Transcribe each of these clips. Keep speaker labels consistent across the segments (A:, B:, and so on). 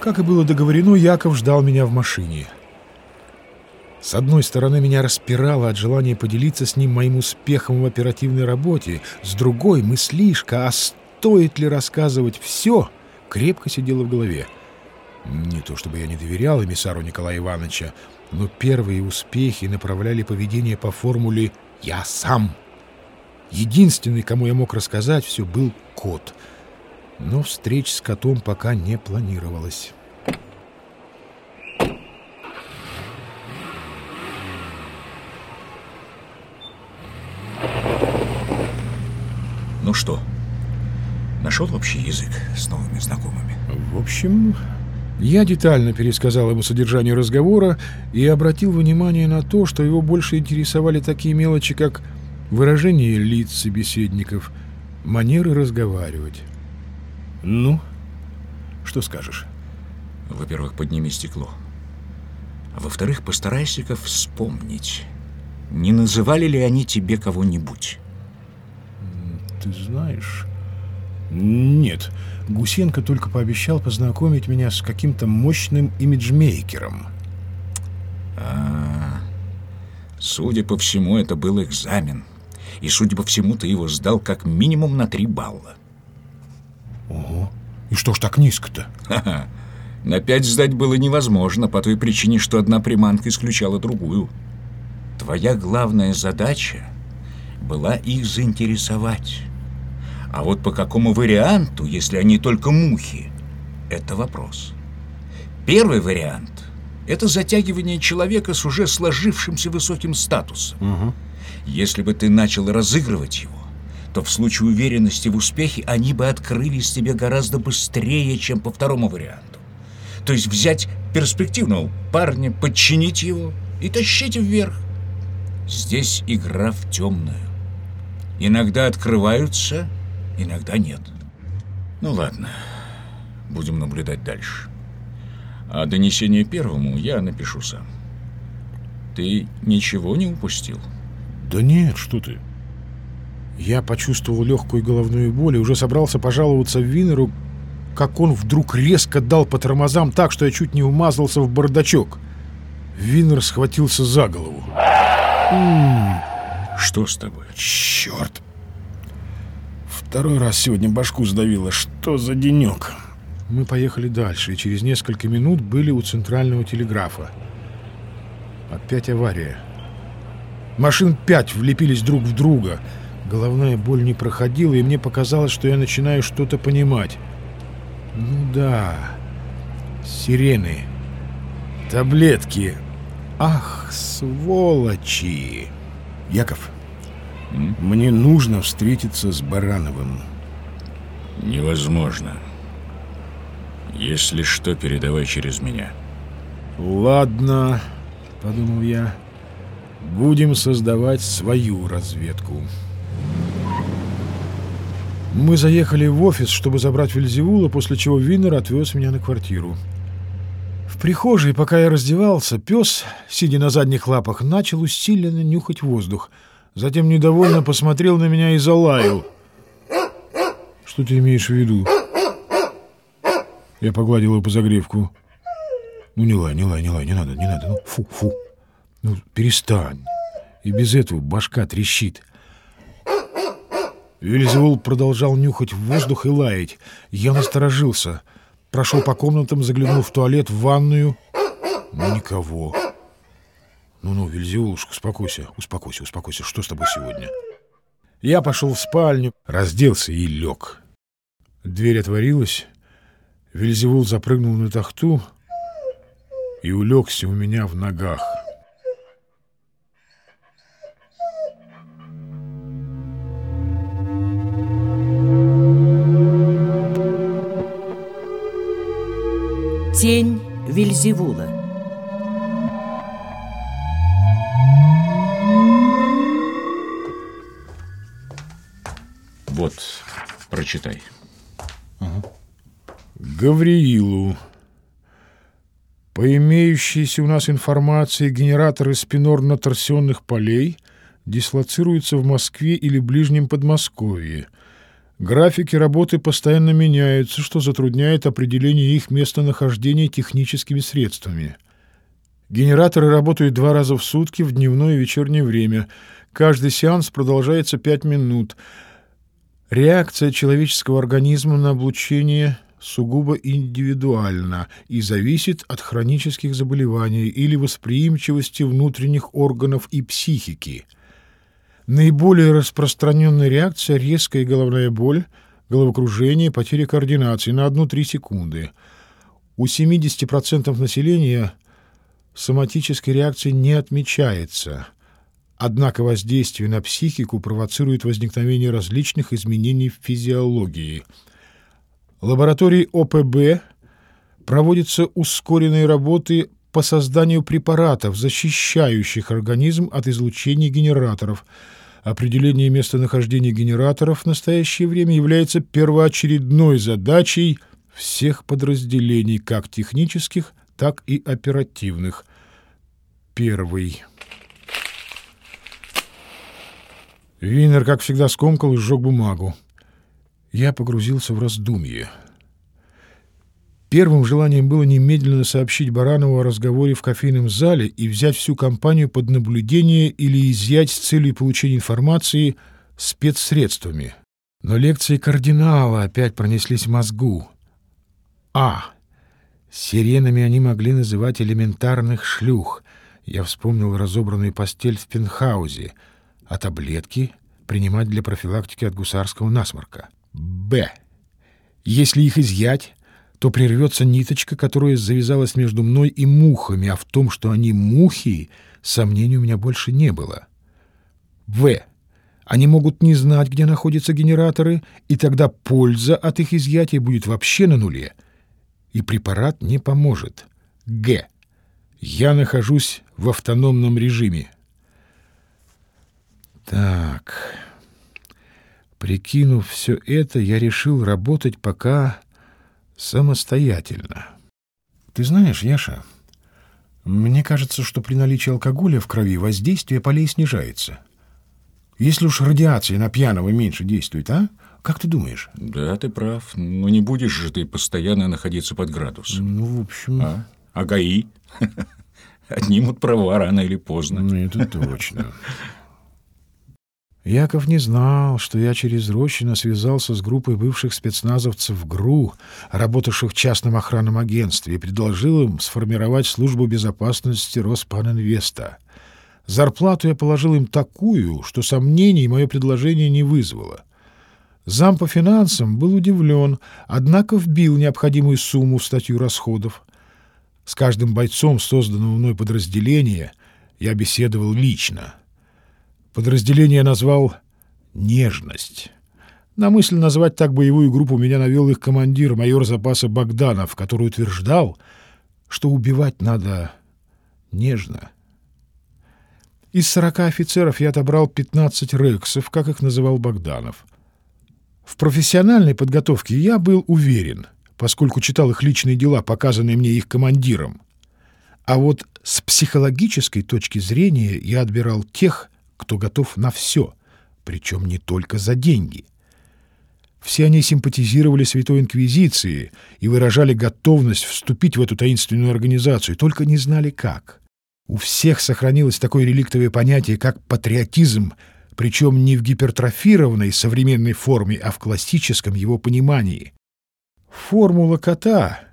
A: Как и было договорено, Яков ждал меня в машине. С одной стороны, меня распирало от желания поделиться с ним моим успехом в оперативной работе, с другой — мыслишка, а стоит ли рассказывать все, крепко сидела в голове. Не то чтобы я не доверял эмиссару Николая Ивановича, но первые успехи направляли поведение по формуле «я сам». Единственный, кому я мог рассказать все, был кот. Но встреч с котом пока не планировалось.
B: Ну что, нашел общий язык с новыми знакомыми?
A: В общем, я детально пересказал ему содержание разговора и обратил внимание на то, что его больше интересовали такие мелочи, как выражение лиц собеседников, манеры разговаривать. Ну, что скажешь?
B: Во-первых, подними стекло. А во-вторых, постарайся-ка вспомнить, не называли ли они тебе кого-нибудь?
A: Ты знаешь... Нет, Гусенко только пообещал познакомить меня с каким-то мощным имиджмейкером.
B: А, судя по всему, это был экзамен. И, судя по всему, ты его сдал как минимум на три балла.
A: Ого, и что ж так низко-то?
B: Ха-ха. На пять сдать было невозможно по той причине, что одна приманка исключала другую. Твоя главная задача была их заинтересовать. А вот по какому варианту, если они только мухи, это вопрос. Первый вариант – это затягивание человека с уже сложившимся высоким статусом.
A: Угу.
B: Если бы ты начал разыгрывать его, то в случае уверенности в успехе они бы открылись тебе гораздо быстрее, чем по второму варианту. То есть взять перспективного парня, подчинить его и тащить вверх. Здесь игра в темную. Иногда открываются, иногда нет. Ну ладно, будем наблюдать дальше. А донесение первому я напишу сам. Ты ничего не упустил?
A: Да нет, что ты. Я почувствовал легкую головную боль и уже собрался пожаловаться Винеру, как он вдруг резко дал по тормозам так, что я чуть не умазался в бардачок. Винер схватился за голову.
B: Что с тобой?
A: Черт! Второй раз сегодня башку сдавило. Что за денек? Мы поехали дальше, и через несколько минут были у центрального телеграфа. Опять авария. Машин пять влепились друг в друга. Головная боль не проходила, и мне показалось, что я начинаю что-то понимать. Ну да, сирены, таблетки. Ах, сволочи! Яков, мне нужно встретиться с Барановым.
B: Невозможно. Если что, передавай через меня.
A: Ладно, подумал я. Будем создавать свою разведку. Мы заехали в офис, чтобы забрать Вельзевула, после чего Виннер отвез меня на квартиру. В прихожей, пока я раздевался, пес, сидя на задних лапах, начал усиленно нюхать воздух — Затем недовольно посмотрел на меня и залаял. «Что ты имеешь в виду?» Я погладил его по загревку. «Ну, не лай, не лай, не лай, не надо, не надо. Ну, фу, фу. Ну, перестань. И без этого башка трещит». Вельзевул продолжал нюхать воздух и лаять. Я насторожился. Прошел по комнатам, заглянул в туалет, в ванную. Никого. Ну-ну, Вильзиулушка, успокойся, успокойся, успокойся. Что с тобой сегодня? Я пошел в спальню, разделся и лег. Дверь отворилась. Вильзевул запрыгнул на тахту и улегся у меня в ногах.
C: Тень Вильзевула
B: Вот, прочитай.
A: Ага. Гавриилу. По имеющейся у нас информации, генераторы спинорно-торсионных полей дислоцируются в Москве или ближнем Подмосковье. Графики работы постоянно меняются, что затрудняет определение их местонахождения техническими средствами. Генераторы работают два раза в сутки в дневное и вечернее время. Каждый сеанс продолжается пять минут. Реакция человеческого организма на облучение сугубо индивидуальна и зависит от хронических заболеваний или восприимчивости внутренних органов и психики – Наиболее распространенная реакция – резкая головная боль, головокружение, потеря координации на 1-3 секунды. У 70% населения соматической реакции не отмечается, однако воздействие на психику провоцирует возникновение различных изменений в физиологии. Лаборатории ОПБ проводятся ускоренные работы по созданию препаратов, защищающих организм от излучения генераторов – Определение местонахождения генераторов в настоящее время является первоочередной задачей всех подразделений, как технических, так и оперативных. Первый. Винер, как всегда, скомкал и сжег бумагу. Я погрузился в раздумье. Первым желанием было немедленно сообщить Баранову о разговоре в кофейном зале и взять всю компанию под наблюдение или изъять с целью получения информации спецсредствами. Но лекции кардинала опять пронеслись в мозгу. А. Сиренами они могли называть элементарных шлюх. Я вспомнил разобранную постель в пентхаузе. А таблетки принимать для профилактики от гусарского насморка. Б. Если их изъять, то прервется ниточка, которая завязалась между мной и мухами, а в том, что они мухи, сомнений у меня больше не было. В. Они могут не знать, где находятся генераторы, и тогда польза от их изъятия будет вообще на нуле, и препарат не поможет. Г. Я нахожусь в автономном режиме. Так... Прикинув все это, я решил работать пока самостоятельно. Ты знаешь, Яша, мне кажется, что при наличии алкоголя в крови воздействие полей снижается. Если уж радиация на пьяного меньше действует, а? Как ты думаешь?
B: Да, ты прав. Но не будешь же ты постоянно находиться под градусом.
A: Ну, в общем...
B: А, а ГАИ? Отнимут права рано или поздно.
A: Ну, это точно. Яков не знал, что я через Рощина связался с группой бывших спецназовцев ГРУ, работавших в частном охранном агентстве, и предложил им сформировать службу безопасности Роспанинвеста. Зарплату я положил им такую, что сомнений мое предложение не вызвало. Зам по финансам был удивлен, однако вбил необходимую сумму в статью расходов. С каждым бойцом созданного мной подразделения я беседовал лично — Подразделение назвал «Нежность». На мысль назвать так боевую группу меня навел их командир, майор запаса Богданов, который утверждал, что убивать надо нежно. Из сорока офицеров я отобрал пятнадцать рексов, как их называл Богданов. В профессиональной подготовке я был уверен, поскольку читал их личные дела, показанные мне их командиром. А вот с психологической точки зрения я отбирал тех, кто готов на все, причем не только за деньги. Все они симпатизировали Святой Инквизиции и выражали готовность вступить в эту таинственную организацию, только не знали как. У всех сохранилось такое реликтовое понятие, как патриотизм, причем не в гипертрофированной современной форме, а в классическом его понимании. Формула кота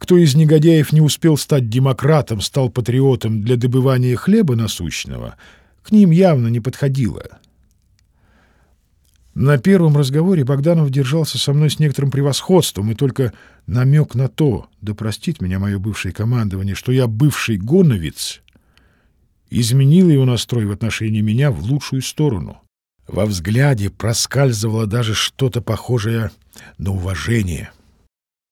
A: кто из негодяев не успел стать демократом, стал патриотом для добывания хлеба насущного, к ним явно не подходила. На первом разговоре Богданов держался со мной с некоторым превосходством, и только намек на то, да простит меня мое бывшее командование, что я бывший гоновец, изменил его настрой в отношении меня в лучшую сторону. Во взгляде проскальзывало даже что-то похожее на уважение —